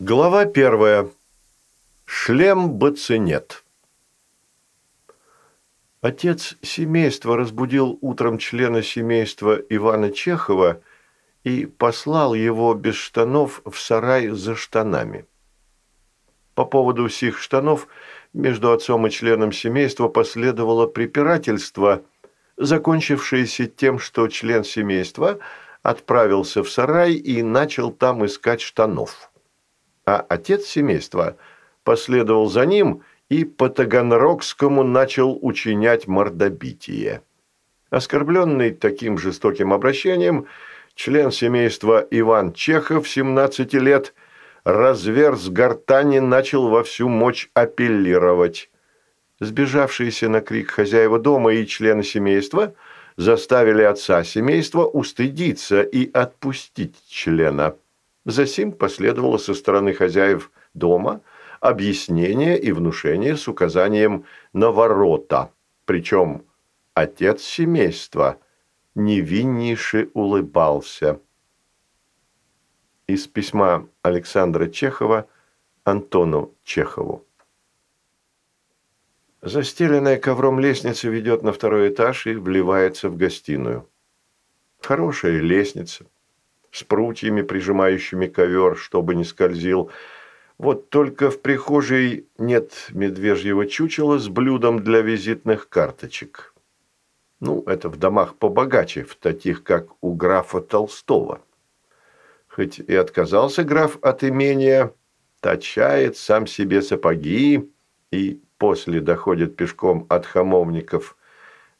Глава первая. Шлем Бацинет. Отец семейства разбудил утром члена семейства Ивана Чехова и послал его без штанов в сарай за штанами. По поводу сих штанов между отцом и членом семейства последовало препирательство, закончившееся тем, что член семейства отправился в сарай и начал там искать штанов а отец семейства последовал за ним и по Таганрогскому начал учинять мордобитие. Оскорбленный таким жестоким обращением, член семейства Иван Чехов, 17 лет, разверз гортани начал во всю мощь апеллировать. Сбежавшиеся на крик хозяева дома и члены семейства заставили отца семейства устыдиться и отпустить члена. Засим последовало со стороны хозяев дома объяснение и внушение с указанием на ворота, причем отец семейства невиннейше улыбался. Из письма Александра Чехова Антону Чехову. Застеленная ковром лестница ведет на второй этаж и вливается в гостиную. Хорошая лестница – с прутьями, прижимающими ковер, чтобы не скользил. Вот только в прихожей нет медвежьего чучела с блюдом для визитных карточек. Ну, это в домах побогаче, в таких, как у графа Толстого. Хоть и отказался граф от имения, точает сам себе сапоги и после доходит пешком от хамовников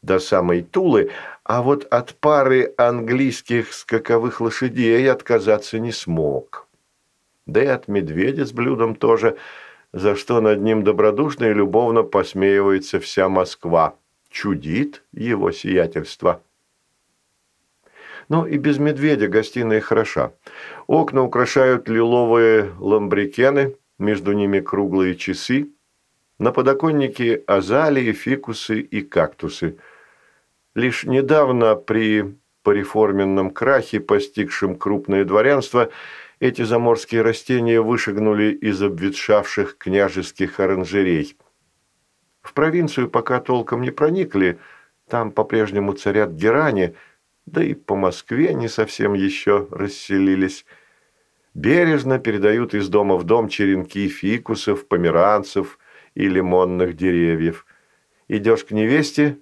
до самой Тулы, а вот от пары английских скаковых лошадей отказаться не смог. Да и от медведя с блюдом тоже, за что над ним добродушно и любовно посмеивается вся Москва. Чудит его сиятельство. Но и без медведя гостиная хороша. Окна украшают лиловые ламбрикены, между ними круглые часы. На подоконнике азалии, фикусы и кактусы – Лишь недавно при пореформенном крахе, постигшем крупное дворянство, эти заморские растения вышагнули из обветшавших княжеских оранжерей. В провинцию пока толком не проникли, там по-прежнему царят герани, да и по Москве не совсем еще расселились. Бережно передают из дома в дом черенки фикусов, померанцев и лимонных деревьев. Идешь к невесте,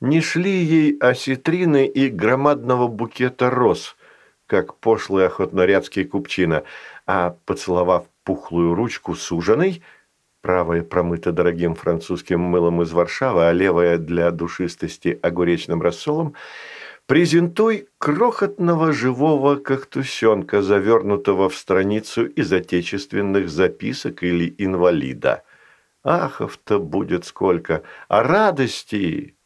не шли ей осетрины и громадного букета роз, как пошлый охотнорядский купчина, а, поцеловав пухлую ручку суженой, правая промыта дорогим французским мылом из Варшавы, а левая для душистости огуречным рассолом, презентуй крохотного живого кактусенка, завернутого в страницу из отечественных записок или инвалида. Ахов-то будет сколько, а радости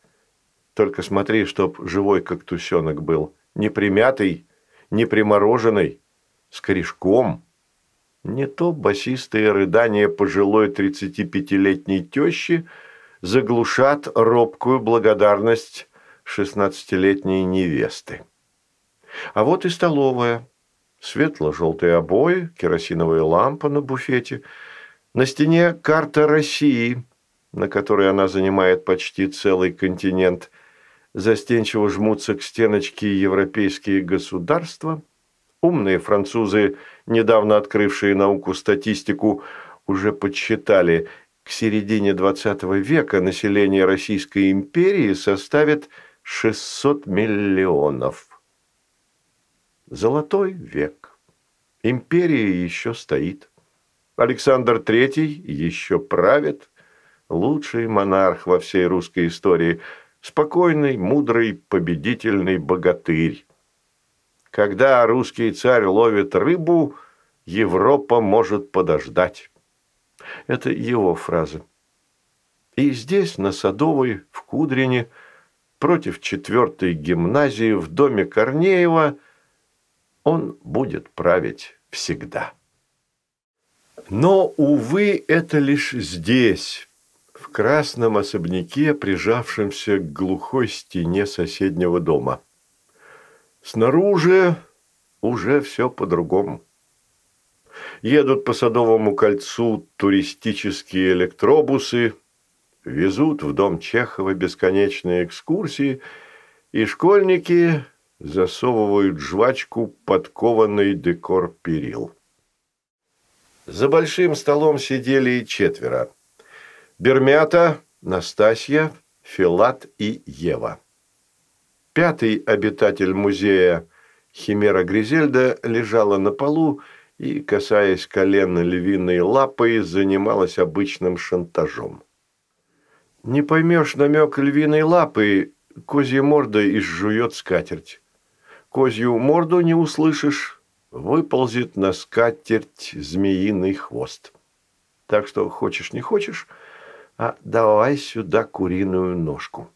только смотри, чтоб живой как тусенок был. Не примятый, не примороженный, с корешком. Не то басистые рыдания пожилой 35-летней тещи заглушат робкую благодарность шестнадцатилетней невесты. А вот и столовая. Светло-желтые обои, керосиновая лампа на буфете. На стене карта России, на которой она занимает почти целый континент – застенчиво жмутся к стеночке европейские государства. Умные французы, недавно открывшие науку статистику, уже подсчитали, к середине XX века население Российской империи составит 600 миллионов. Золотой век. Империя еще стоит. Александр III еще правит. Лучший монарх во всей русской истории – спокойный, мудрый, победительный богатырь. Когда русский царь ловит рыбу, Европа может подождать. Это его фраза. И здесь, на Садовой, в Кудрине, против четвертой гимназии в доме Корнеева, он будет править всегда. Но, увы, это лишь здесь, в красном особняке, прижавшемся к глухой стене соседнего дома. Снаружи уже все по-другому. Едут по Садовому кольцу туристические электробусы, везут в дом Чехова бесконечные экскурсии, и школьники засовывают жвачку под кованный декор перил. За большим столом сидели четверо. Бермята, Настасья, Филат и Ева. Пятый обитатель музея Химера Гризельда лежала на полу и, касаясь колена львиной лапой, занималась обычным шантажом. Не поймешь намек львиной лапы, козья морда изжует скатерть. Козью морду не услышишь, выползет на скатерть змеиный хвост. Так что хочешь не хочешь, а давай сюда куриную ножку.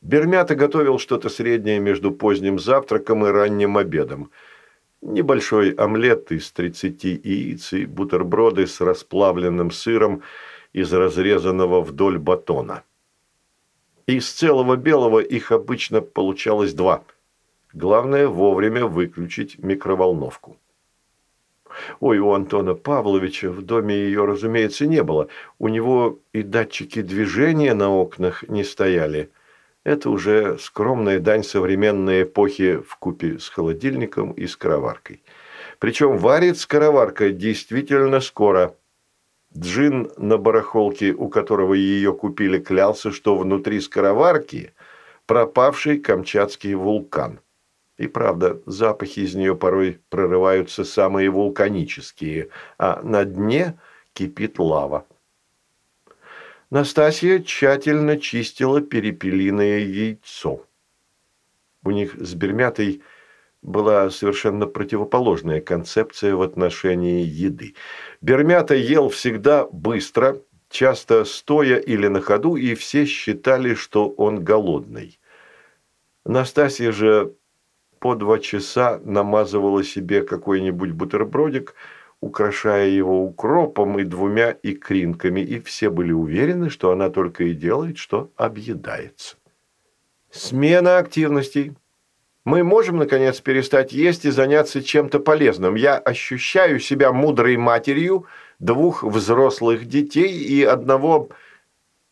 Бермята готовил что-то среднее между поздним завтраком и ранним обедом. Небольшой омлет из 30 яиц и бутерброды с расплавленным сыром из разрезанного вдоль батона. Из целого белого их обычно получалось два. Главное вовремя выключить микроволновку. Ой, у Антона Павловича в доме ее, разумеется, не было. У него и датчики движения на окнах не стояли – это уже скромная дань современной эпохи в купе с холодильником и скороваркой. Причем варит скороварка действительно скоро. Джин на барахолке, у которого ее купили, клялся, что внутри скороварки пропавший камчатский вулкан. И правда, запахи из нее порой прорываются самые вулканические, а на дне кипит лава. Настасья тщательно чистила перепелиное яйцо. У них с Бермятой была совершенно противоположная концепция в отношении еды. Бермята ел всегда быстро, часто стоя или на ходу, и все считали, что он голодный. Настасья же по два часа намазывала себе какой-нибудь бутербродик – украшая его укропом и двумя икринками, и все были уверены, что она только и делает, что объедается. Смена активностей. Мы можем, наконец, перестать есть и заняться чем-то полезным. Я ощущаю себя мудрой матерью двух взрослых детей и одного...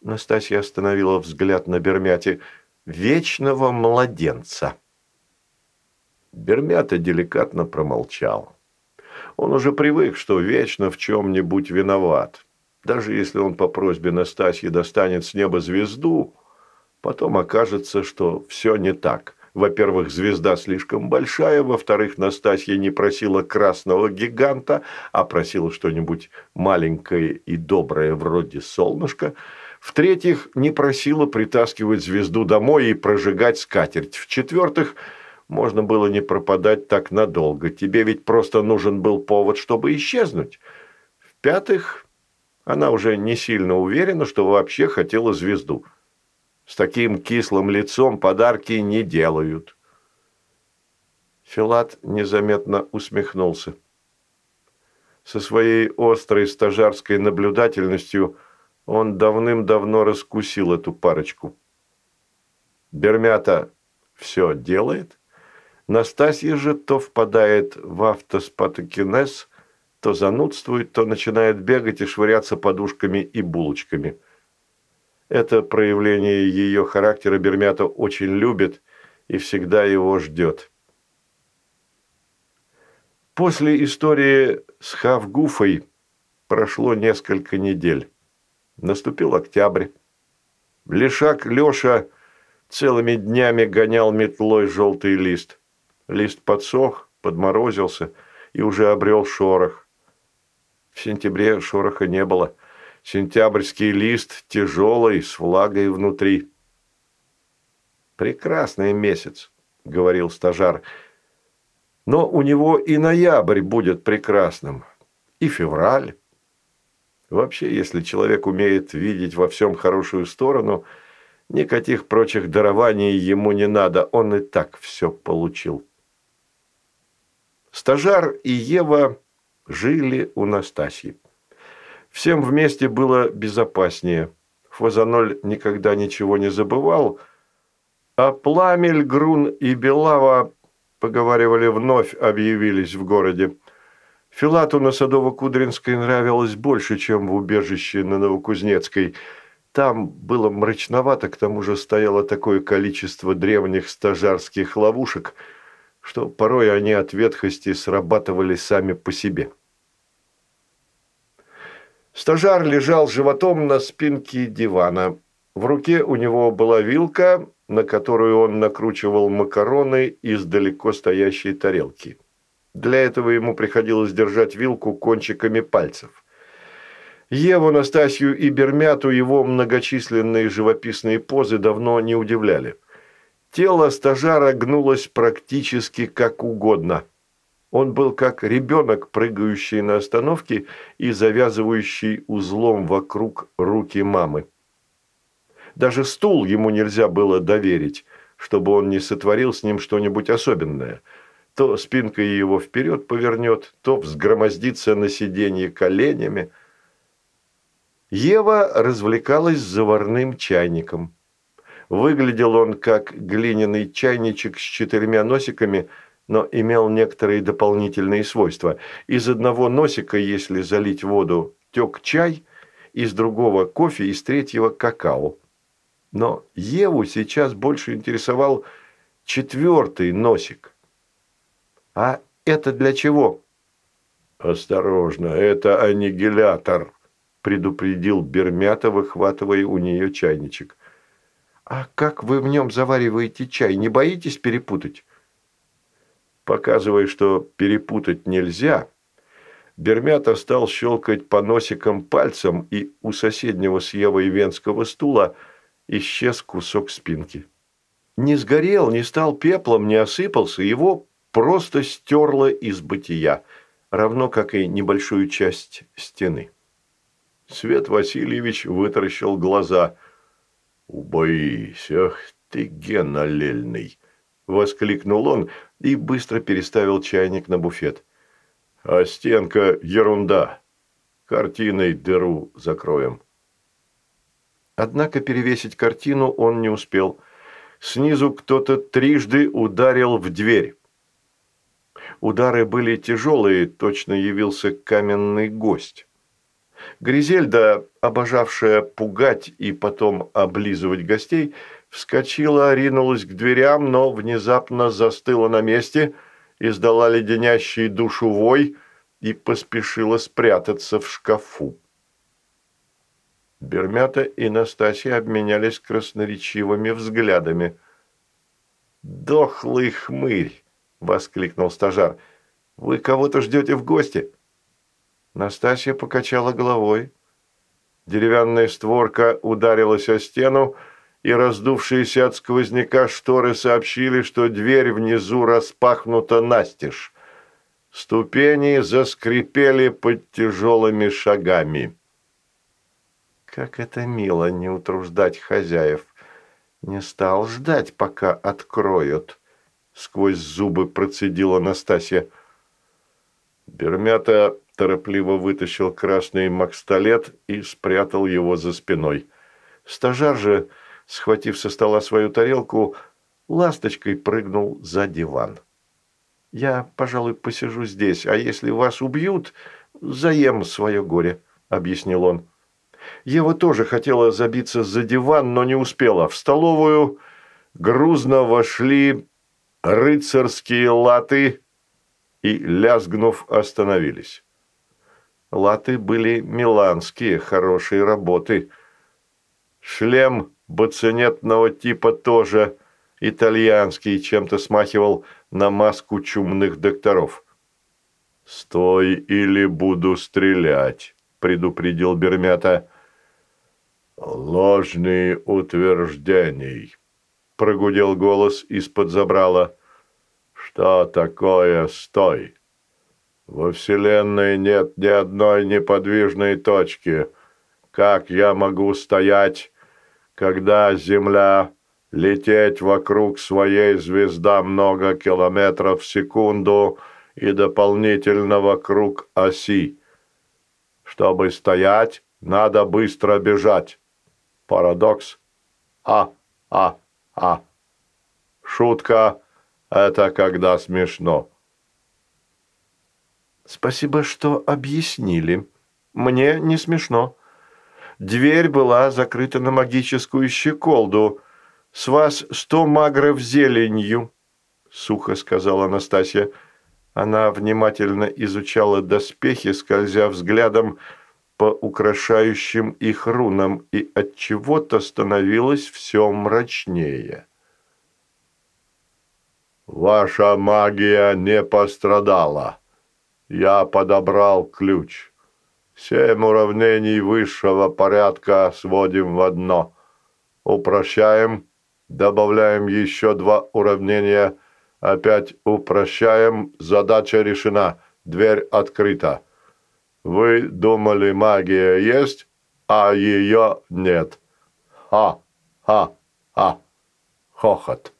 Настасья остановила взгляд на Бермяте. Вечного младенца. Бермята деликатно промолчал. Он уже привык, что вечно в чем-нибудь виноват. Даже если он по просьбе Настасьи достанет с неба звезду, потом окажется, что все не так. Во-первых, звезда слишком большая, во-вторых, Настасья не просила красного гиганта, а просила что-нибудь маленькое и доброе вроде солнышка. В-третьих, не просила притаскивать звезду домой и прожигать скатерть. В-четвертых, можно было не пропадать так надолго. Тебе ведь просто нужен был повод, чтобы исчезнуть. В-пятых, она уже не сильно уверена, что вообще хотела звезду. С таким кислым лицом подарки не делают. Филат незаметно усмехнулся. Со своей острой стажарской наблюдательностью он давным-давно раскусил эту парочку. Бермята все делает, Настасья же то впадает в автоспатокинез, то занудствует, то начинает бегать и швыряться подушками и булочками. Это проявление ее характера Бермята очень любит и всегда его ждет. После истории с Хавгуфой прошло несколько недель. Наступил октябрь. Лешак Леша целыми днями гонял метлой желтый лист. Лист подсох, подморозился и уже обрел шорох. В сентябре шороха не было. Сентябрьский лист тяжелый, с влагой внутри. «Прекрасный месяц», — говорил стажар. «Но у него и ноябрь будет прекрасным, и февраль. Вообще, если человек умеет видеть во всем хорошую сторону, никаких прочих дарований ему не надо, он и так все получил». Стажар и Ева жили у Настасьи. Всем вместе было безопаснее. Фазаноль никогда ничего не забывал, а Пламель, Грун и Белава, поговаривали, вновь объявились в городе. Филату на Садово-Кудринской нравилось больше, чем в убежище на Новокузнецкой. Там было мрачновато, к тому же стояло такое количество древних стажарских ловушек, что порой они от ветхости срабатывали сами по себе. Стажар лежал животом на спинке дивана. В руке у него была вилка, на которую он накручивал макароны из далеко стоящей тарелки. Для этого ему приходилось держать вилку кончиками пальцев. Еву, Настасью и Бермяту его многочисленные живописные позы давно не удивляли. Тело стажара гнулось практически как угодно. Он был как ребенок, прыгающий на остановке и завязывающий узлом вокруг руки мамы. Даже стул ему нельзя было доверить, чтобы он не сотворил с ним что-нибудь особенное – то спинкой его вперед повернет, то взгромоздится на сиденье коленями. Ева развлекалась заварным чайником. Выглядел он как глиняный чайничек с четырьмя носиками, но имел некоторые дополнительные свойства. Из одного носика, если залить воду, тек чай, из другого кофе, из третьего какао. Но Еву сейчас больше интересовал четвертый носик – а это для чего? Осторожно, это аннигилятор, предупредил Бермята, выхватывая у нее чайничек. А как вы в нем завариваете чай? Не боитесь перепутать? Показывая, что перепутать нельзя, Бермята стал щелкать по носикам пальцем, и у соседнего с Евой венского стула исчез кусок спинки. Не сгорел, не стал пеплом, не осыпался, его просто стерла из бытия, равно как и небольшую часть стены. Свет Васильевич вытаращил глаза. «Убоись, ах ты, генолельный!» – воскликнул он и быстро переставил чайник на буфет. «А стенка – ерунда. Картиной дыру закроем». Однако перевесить картину он не успел. Снизу кто-то трижды ударил в дверь. Удары были тяжелые, точно явился каменный гость. Гризельда, обожавшая пугать и потом облизывать гостей, вскочила, ринулась к дверям, но внезапно застыла на месте, издала леденящий душу вой и поспешила спрятаться в шкафу. Бермята и Настасья обменялись красноречивыми взглядами. «Дохлый хмырь!» – воскликнул стажар. «Вы кого-то ждете в гости?» Настасья покачала головой. Деревянная створка ударилась о стену, и раздувшиеся от сквозняка шторы сообщили, что дверь внизу распахнута настежь. Ступени заскрипели под тяжелыми шагами. Как это мило не утруждать хозяев. Не стал ждать, пока откроют сквозь зубы процедила Настасья. Бермята торопливо вытащил красный макстолет и спрятал его за спиной. Стажар же, схватив со стола свою тарелку, ласточкой прыгнул за диван. «Я, пожалуй, посижу здесь, а если вас убьют, заем свое горе», — объяснил он. Ева тоже хотела забиться за диван, но не успела. В столовую грузно вошли рыцарские латы и, лязгнув, остановились. Латы были миланские, хорошие работы. Шлем бацинетного типа тоже итальянский, чем-то смахивал на маску чумных докторов. «Стой или буду стрелять», – предупредил Бермята. «Ложные утверждений», прогудел голос из-под забрала. «Что такое стой? Во Вселенной нет ни одной неподвижной точки. Как я могу стоять, когда Земля лететь вокруг своей звезды много километров в секунду и дополнительно вокруг оси? Чтобы стоять, надо быстро бежать. Парадокс? А, а, а. Шутка – это когда смешно. Спасибо, что объяснили. Мне не смешно. Дверь была закрыта на магическую щеколду. С вас сто магров зеленью, сухо сказала Анастасия. Она внимательно изучала доспехи, скользя взглядом по украшающим их рунам, и от чего-то становилось все мрачнее. Ваша магия не пострадала. Я подобрал ключ. Семь уравнений высшего порядка сводим в одно. Упрощаем, добавляем еще два уравнения, опять упрощаем, задача решена, дверь открыта. Вы думали, магия есть, а ее нет. Ха, ха, ха. Хохот.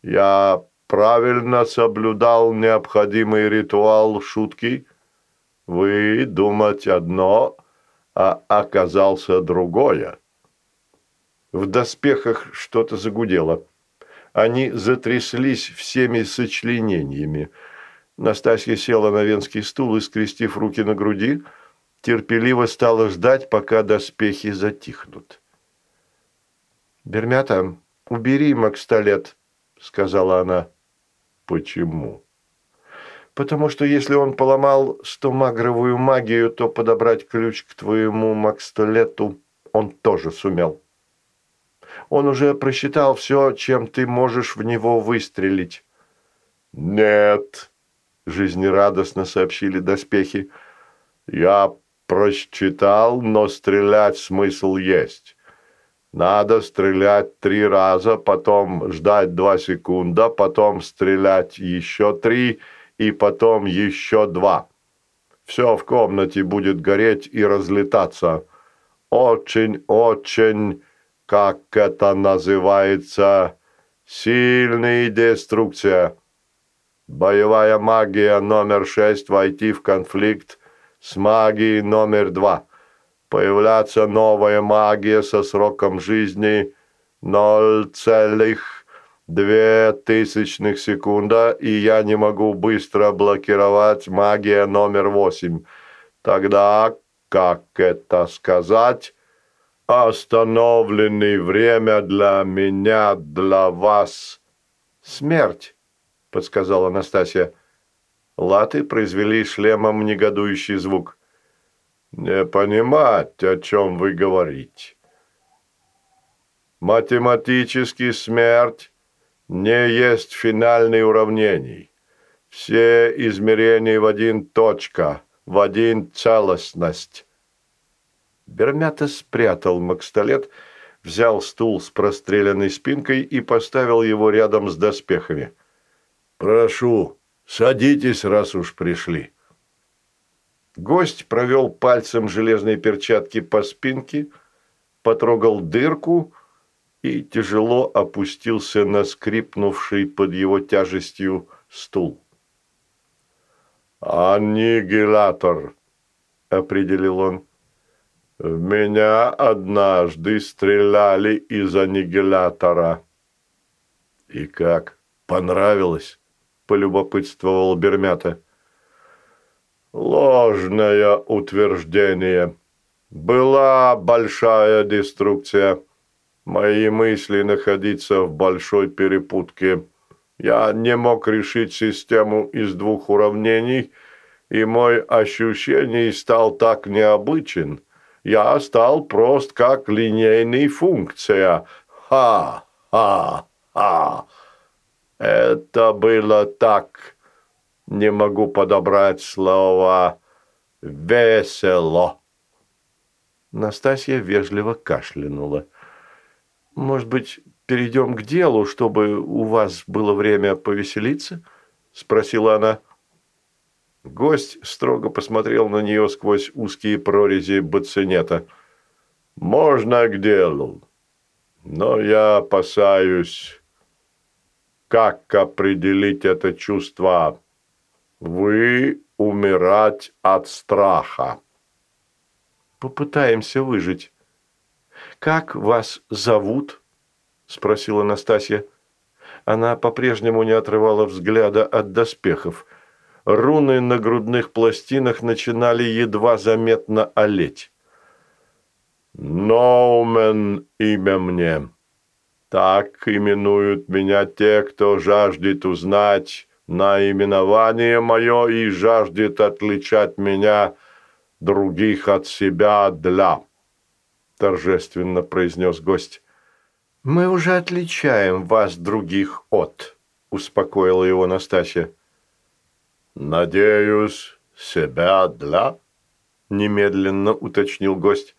Я правильно соблюдал необходимый ритуал шутки? Вы думать одно, а оказался другое. В доспехах что-то загудело. Они затряслись всеми сочленениями. Настасья села на венский стул и, скрестив руки на груди, терпеливо стала ждать, пока доспехи затихнут. «Бермята, убери Макстолет», – сказала она. «Почему?» «Потому что если он поломал стомагровую магию, то подобрать ключ к твоему Макстолету он тоже сумел. Он уже просчитал все, чем ты можешь в него выстрелить». «Нет», – жизнерадостно сообщили доспехи. «Я просчитал, но стрелять смысл есть. Надо стрелять три раза, потом ждать два секунда, потом стрелять еще три и потом еще два. Все в комнате будет гореть и разлетаться. Очень-очень, как это называется, сильная деструкция. Боевая магия номер шесть войти в конфликт с магией номер два – появляться новая магия со сроком жизни 0,2 секунда, и я не могу быстро блокировать магия номер 8. Тогда, как это сказать, остановленное время для меня, для вас. Смерть, подсказала Анастасия. Латы произвели шлемом негодующий звук не понимать, о чем вы говорите. Математически смерть не есть финальный уравнений. Все измерения в один точка, в один целостность. Бермята спрятал макстолет, взял стул с простреленной спинкой и поставил его рядом с доспехами. «Прошу, садитесь, раз уж пришли». Гость провел пальцем железной перчатки по спинке, потрогал дырку и тяжело опустился на скрипнувший под его тяжестью стул. «Аннигилятор», — определил он. «В меня однажды стреляли из аннигилятора». «И как? Понравилось?» – полюбопытствовал Бермята. Ложное утверждение. Была большая деструкция. Мои мысли находятся в большой перепутке. Я не мог решить систему из двух уравнений, и мой ощущений стал так необычен. Я стал прост как линейная функция. Ха-ха-ха. Это было так не могу подобрать слово «весело». Настасья вежливо кашлянула. «Может быть, перейдем к делу, чтобы у вас было время повеселиться?» – спросила она. Гость строго посмотрел на нее сквозь узкие прорези бацинета. «Можно к делу, но я опасаюсь, как определить это чувство вы умирать от страха. Попытаемся выжить. Как вас зовут? Спросила Настасья. Она по-прежнему не отрывала взгляда от доспехов. руны на грудных пластинах начинали едва заметно олеть. «Ноумен имя мне. Так именуют меня те, кто жаждет узнать наименование мое и жаждет отличать меня других от себя для», – торжественно произнес гость. «Мы уже отличаем вас других от», – успокоила его Настасья. «Надеюсь, себя для?» – немедленно уточнил гость.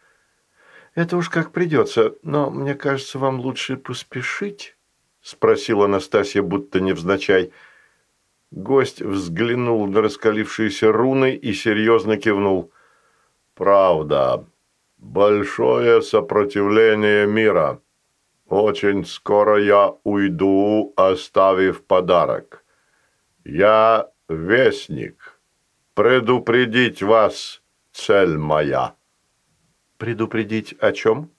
«Это уж как придется, но мне кажется, вам лучше поспешить», – спросила Настасья, будто невзначай. Гость взглянул на раскалившиеся руны и серьезно кивнул. «Правда, большое сопротивление мира. Очень скоро я уйду, оставив подарок. Я Вестник, предупредить вас цель моя. Предупредить о чем?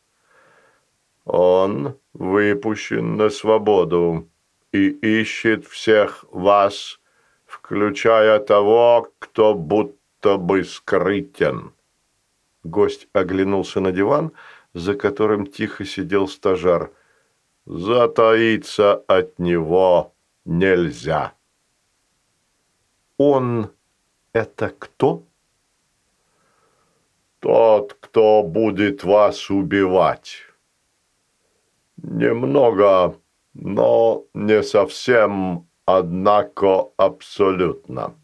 Он выпущен на свободу и ищет всех вас, включая того, кто будто бы скрытен. Гость оглянулся на диван, за которым тихо сидел стажар. Затаиться от него нельзя. Он – это кто? Тот, кто будет вас убивать. Немного, но не совсем, однако абсолютно.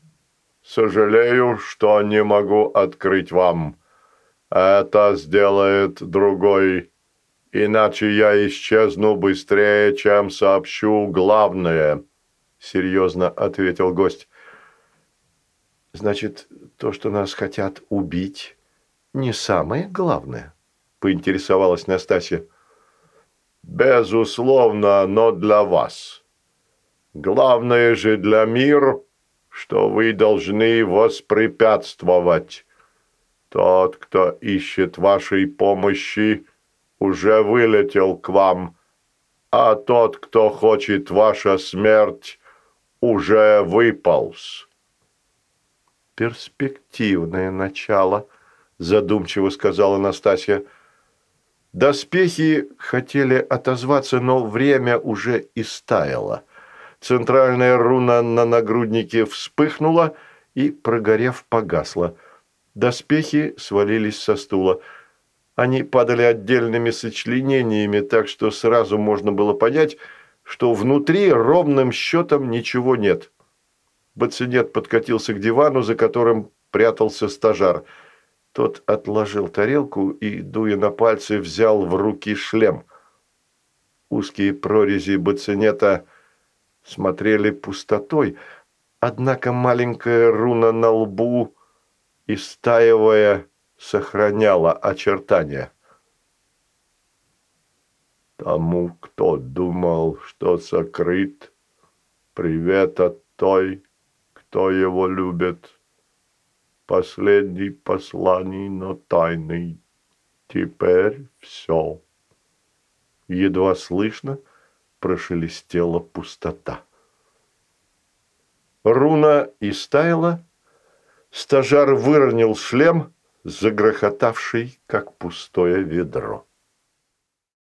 Сожалею, что не могу открыть вам. Это сделает другой, иначе я исчезну быстрее, чем сообщу главное, серьезно ответил гость. Значит, то, что нас хотят убить, не самое главное, поинтересовалась Настасья. Безусловно, но для вас. Главное же для мира, что вы должны воспрепятствовать. Тот, кто ищет вашей помощи, уже вылетел к вам, а тот, кто хочет ваша смерть, уже выполз перспективное начало», – задумчиво сказала Настасья. Доспехи хотели отозваться, но время уже истаяло. Центральная руна на нагруднике вспыхнула и, прогорев, погасла. Доспехи свалились со стула. Они падали отдельными сочленениями, так что сразу можно было понять, что внутри ровным счетом ничего нет. Бацинет подкатился к дивану, за которым прятался стажар. Тот отложил тарелку и, дуя на пальцы, взял в руки шлем. Узкие прорези бацинета смотрели пустотой, однако маленькая руна на лбу, истаивая, сохраняла очертания. Тому, кто думал, что сокрыт, привет от той, кто его любит. Последний посланий, но тайный. Теперь все. Едва слышно прошелестела пустота. Руна истаяла, стажар выронил шлем, загрохотавший, как пустое ведро.